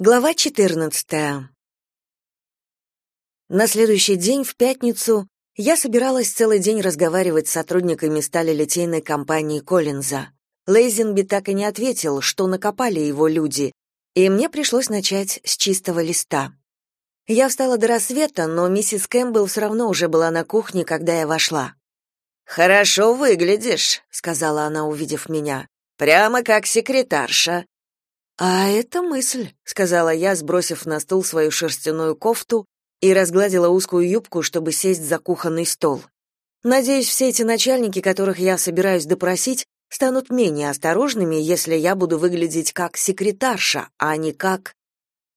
Глава 14. На следующий день, в пятницу, я собиралась целый день разговаривать с сотрудниками сталелитейной компании Коллинза. Лейзенби так и не ответил, что накопали его люди, и мне пришлось начать с чистого листа. Я встала до рассвета, но миссис Кэмпбелл все равно уже была на кухне, когда я вошла. «Хорошо выглядишь», — сказала она, увидев меня. «Прямо как секретарша. «А это мысль», — сказала я, сбросив на стул свою шерстяную кофту и разгладила узкую юбку, чтобы сесть за кухонный стол. «Надеюсь, все эти начальники, которых я собираюсь допросить, станут менее осторожными, если я буду выглядеть как секретарша, а не как...»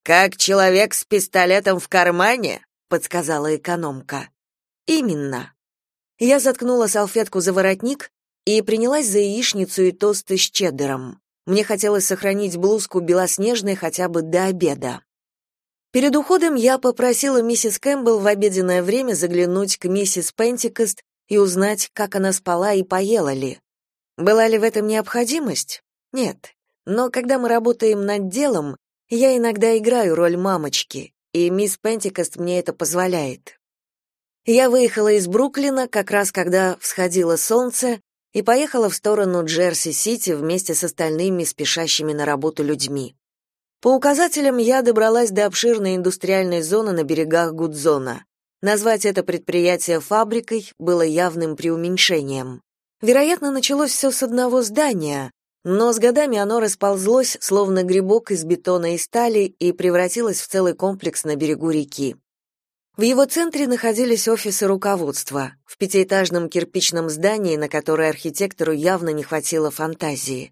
«Как человек с пистолетом в кармане?» — подсказала экономка. «Именно». Я заткнула салфетку за воротник и принялась за яичницу и тосты с чеддером. Мне хотелось сохранить блузку белоснежной хотя бы до обеда. Перед уходом я попросила миссис Кэмпбелл в обеденное время заглянуть к миссис Пентикост и узнать, как она спала и поела ли. Была ли в этом необходимость? Нет. Но когда мы работаем над делом, я иногда играю роль мамочки, и мисс Пентикост мне это позволяет. Я выехала из Бруклина как раз когда всходило солнце, и поехала в сторону Джерси-Сити вместе с остальными спешащими на работу людьми. По указателям я добралась до обширной индустриальной зоны на берегах Гудзона. Назвать это предприятие фабрикой было явным преуменьшением. Вероятно, началось все с одного здания, но с годами оно расползлось, словно грибок из бетона и стали, и превратилось в целый комплекс на берегу реки. В его центре находились офисы руководства, в пятиэтажном кирпичном здании, на которое архитектору явно не хватило фантазии.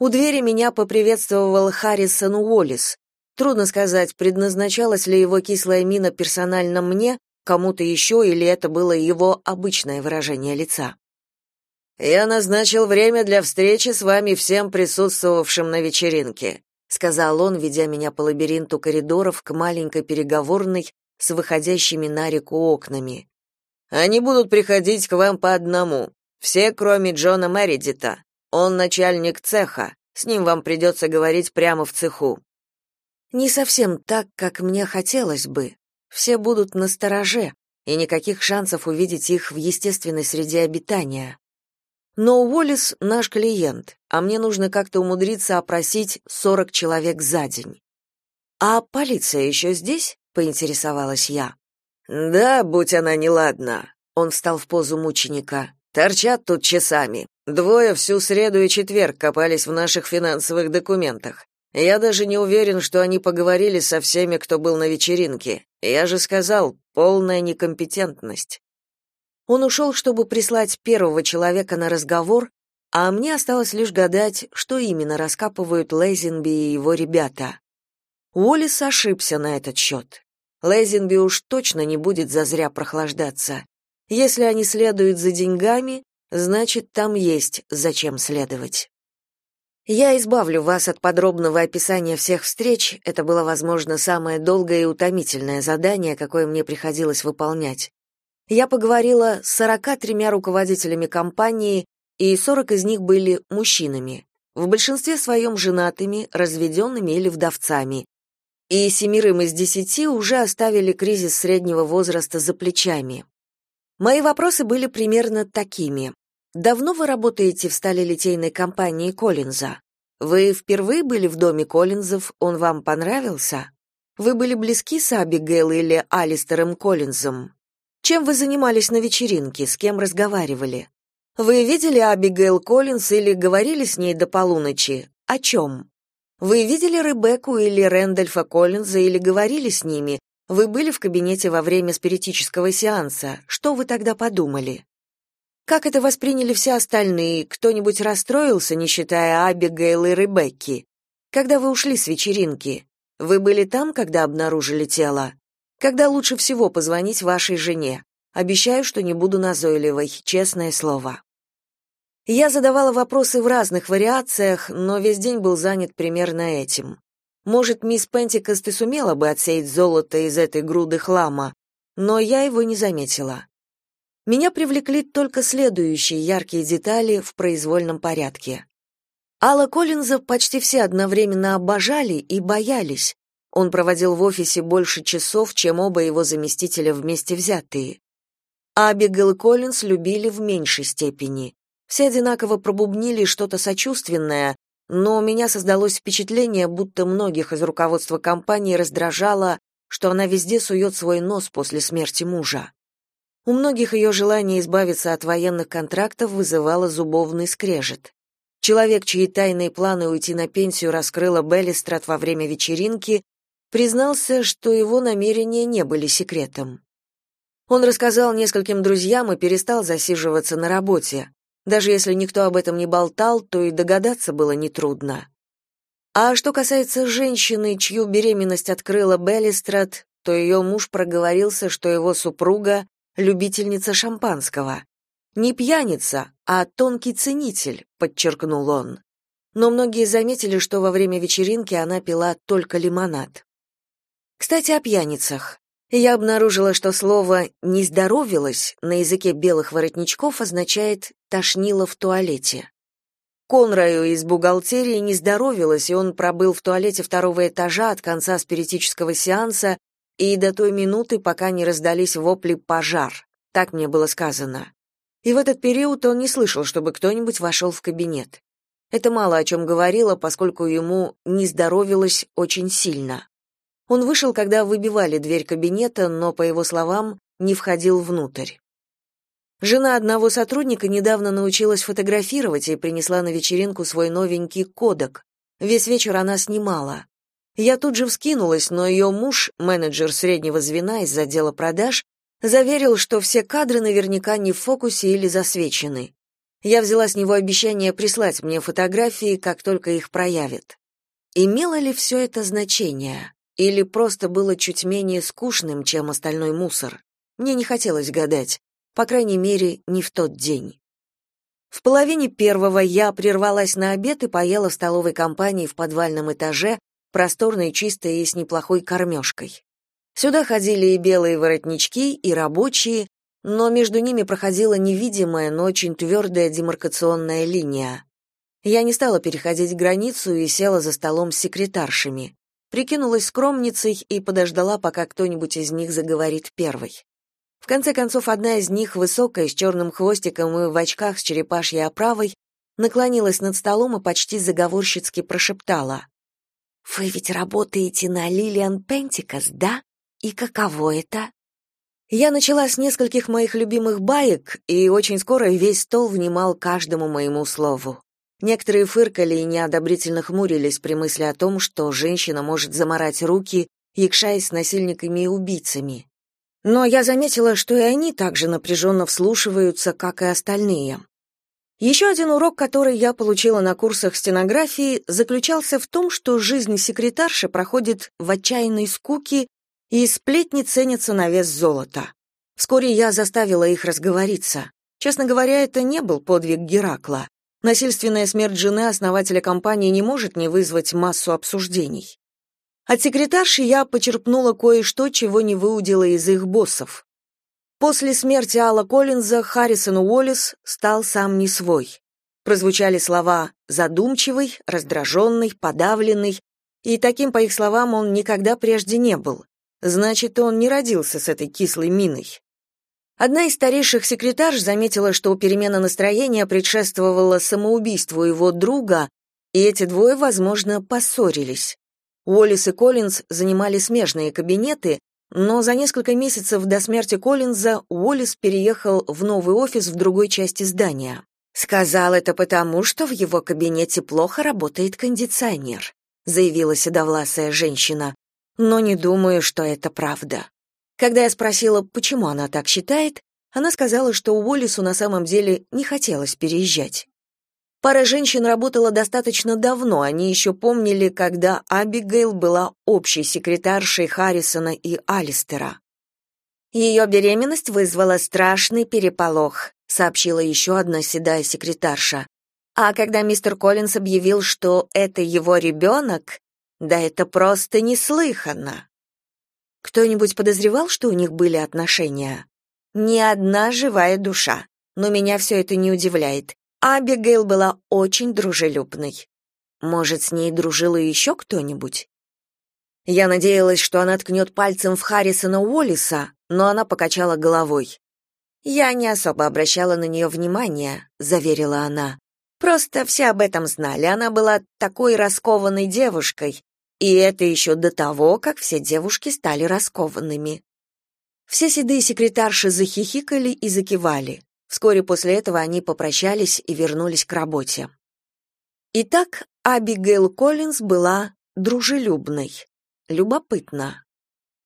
У двери меня поприветствовал Харрисон Уоллес. Трудно сказать, предназначалась ли его кислая мина персонально мне, кому-то еще, или это было его обычное выражение лица. «Я назначил время для встречи с вами всем присутствовавшим на вечеринке», сказал он, ведя меня по лабиринту коридоров к маленькой переговорной, с выходящими на реку окнами. Они будут приходить к вам по одному, все, кроме Джона Мэридита. Он начальник цеха, с ним вам придется говорить прямо в цеху. Не совсем так, как мне хотелось бы. Все будут на стороже, и никаких шансов увидеть их в естественной среде обитания. Но Уоллес наш клиент, а мне нужно как-то умудриться опросить 40 человек за день. А полиция еще здесь? Поинтересовалась я. Да, будь она неладна. Он встал в позу мученика. Торчат тут часами. Двое всю среду и четверг копались в наших финансовых документах. Я даже не уверен, что они поговорили со всеми, кто был на вечеринке. Я же сказал, полная некомпетентность. Он ушел, чтобы прислать первого человека на разговор, а мне осталось лишь гадать, что именно раскапывают Лейзенби и его ребята. Уоллес ошибся на этот счет. Лейзенби уж точно не будет зазря прохлаждаться. Если они следуют за деньгами, значит, там есть зачем следовать. Я избавлю вас от подробного описания всех встреч, это было, возможно, самое долгое и утомительное задание, какое мне приходилось выполнять. Я поговорила с 43 руководителями компании, и 40 из них были мужчинами, в большинстве своем женатыми, разведенными или вдовцами, и семерым из десяти уже оставили кризис среднего возраста за плечами. Мои вопросы были примерно такими. Давно вы работаете в сталелитейной компании Коллинза? Вы впервые были в доме Коллинзов, он вам понравился? Вы были близки с Абигейл или Алистером Коллинзом? Чем вы занимались на вечеринке, с кем разговаривали? Вы видели Абигейл Коллинз или говорили с ней до полуночи? О чем? Вы видели Ребекку или Рэндольфа Коллинза или говорили с ними? Вы были в кабинете во время спиритического сеанса. Что вы тогда подумали? Как это восприняли все остальные? Кто-нибудь расстроился, не считая Абигейл и Ребекки? Когда вы ушли с вечеринки? Вы были там, когда обнаружили тело? Когда лучше всего позвонить вашей жене? Обещаю, что не буду назойливой, честное слово. Я задавала вопросы в разных вариациях, но весь день был занят примерно этим. Может, мисс Пентикост и сумела бы отсеять золото из этой груды хлама, но я его не заметила. Меня привлекли только следующие яркие детали в произвольном порядке. Алла Коллинза почти все одновременно обожали и боялись. Он проводил в офисе больше часов, чем оба его заместителя вместе взятые. Абигел и Коллинз любили в меньшей степени. Все одинаково пробубнили что-то сочувственное, но у меня создалось впечатление, будто многих из руководства компании раздражало, что она везде сует свой нос после смерти мужа. У многих ее желание избавиться от военных контрактов вызывало зубовный скрежет. Человек, чьи тайные планы уйти на пенсию раскрыла Беллистрат во время вечеринки, признался, что его намерения не были секретом. Он рассказал нескольким друзьям и перестал засиживаться на работе. Даже если никто об этом не болтал, то и догадаться было нетрудно. А что касается женщины, чью беременность открыла Беллистрат, то ее муж проговорился, что его супруга — любительница шампанского. Не пьяница, а тонкий ценитель, подчеркнул он. Но многие заметили, что во время вечеринки она пила только лимонад. Кстати, о пьяницах. Я обнаружила, что слово «не здоровилась» на языке белых воротничков означает «тошнило в туалете». Конраю из бухгалтерии не здоровилось, и он пробыл в туалете второго этажа от конца спиритического сеанса и до той минуты, пока не раздались вопли «пожар». Так мне было сказано. И в этот период он не слышал, чтобы кто-нибудь вошел в кабинет. Это мало о чем говорило, поскольку ему не здоровилось очень сильно. Он вышел, когда выбивали дверь кабинета, но, по его словам, не входил внутрь. Жена одного сотрудника недавно научилась фотографировать и принесла на вечеринку свой новенький кодек. Весь вечер она снимала. Я тут же вскинулась, но ее муж, менеджер среднего звена из отдела продаж, заверил, что все кадры наверняка не в фокусе или засвечены. Я взяла с него обещание прислать мне фотографии, как только их проявят. Имело ли все это значение? Или просто было чуть менее скучным, чем остальной мусор. Мне не хотелось гадать, по крайней мере, не в тот день. В половине первого я прервалась на обед и поела в столовой компании в подвальном этаже, просторной, чистой и с неплохой кормежкой. Сюда ходили и белые воротнички, и рабочие, но между ними проходила невидимая, но очень твердая демаркационная линия. Я не стала переходить границу и села за столом с секретаршами прикинулась скромницей и подождала, пока кто-нибудь из них заговорит первой. В конце концов, одна из них, высокая, с черным хвостиком и в очках с черепашьей оправой, наклонилась над столом и почти заговорщицки прошептала. «Вы ведь работаете на Лилиан Пентикас, да? И каково это?» Я начала с нескольких моих любимых баек, и очень скоро весь стол внимал каждому моему слову. Некоторые фыркали и неодобрительно хмурились при мысли о том, что женщина может заморать руки, якшаясь с насильниками и убийцами. Но я заметила, что и они также напряженно вслушиваются, как и остальные. Еще один урок, который я получила на курсах стенографии, заключался в том, что жизнь секретарши проходит в отчаянной скуке, и сплетни ценятся на вес золота. Вскоре я заставила их разговориться. Честно говоря, это не был подвиг Геракла. Насильственная смерть жены основателя компании не может не вызвать массу обсуждений. От секретарши я почерпнула кое-что, чего не выудила из их боссов. После смерти Алла Коллинза Харрисон Уоллес стал сам не свой. Прозвучали слова «задумчивый», «раздраженный», «подавленный», и таким, по их словам, он никогда прежде не был. Значит, он не родился с этой кислой миной. Одна из старейших секретарш заметила, что перемена настроения предшествовала самоубийству его друга, и эти двое, возможно, поссорились. Уоллес и Коллинз занимали смежные кабинеты, но за несколько месяцев до смерти Коллинза Уоллес переехал в новый офис в другой части здания. «Сказал это потому, что в его кабинете плохо работает кондиционер», заявила седовласая женщина. «Но не думаю, что это правда». Когда я спросила, почему она так считает, она сказала, что Уоллису на самом деле не хотелось переезжать. Пара женщин работала достаточно давно, они еще помнили, когда Абигейл была общей секретаршей Харрисона и Алистера. Ее беременность вызвала страшный переполох, сообщила еще одна седая секретарша. А когда мистер Коллинс объявил, что это его ребенок, да это просто неслыханно. Кто-нибудь подозревал, что у них были отношения? Ни одна живая душа. Но меня все это не удивляет. Абигейл была очень дружелюбной. Может, с ней дружил и еще кто-нибудь? Я надеялась, что она ткнет пальцем в Харрисона Уоллиса, но она покачала головой. «Я не особо обращала на нее внимания», — заверила она. «Просто все об этом знали. Она была такой раскованной девушкой, и это еще до того, как все девушки стали раскованными». Все седые секретарши захихикали и закивали. Вскоре после этого они попрощались и вернулись к работе. Итак, Абигейл Коллинз была дружелюбной. Любопытно.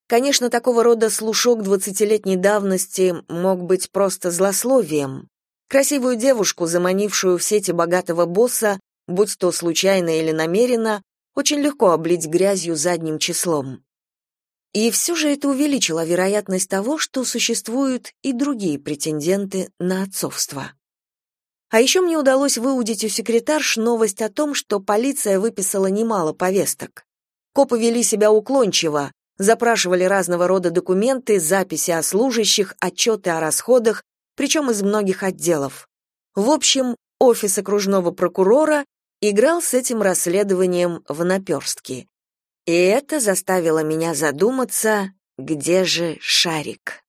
Конечно, такого рода слушок двадцатилетней давности мог быть просто злословием. Красивую девушку, заманившую в сети богатого босса, будь то случайно или намеренно, очень легко облить грязью задним числом. И все же это увеличило вероятность того, что существуют и другие претенденты на отцовство. А еще мне удалось выудить у секретарш новость о том, что полиция выписала немало повесток. Копы вели себя уклончиво, запрашивали разного рода документы, записи о служащих, отчеты о расходах, причем из многих отделов. В общем, офис окружного прокурора играл с этим расследованием в наперстки. И это заставило меня задуматься, где же шарик.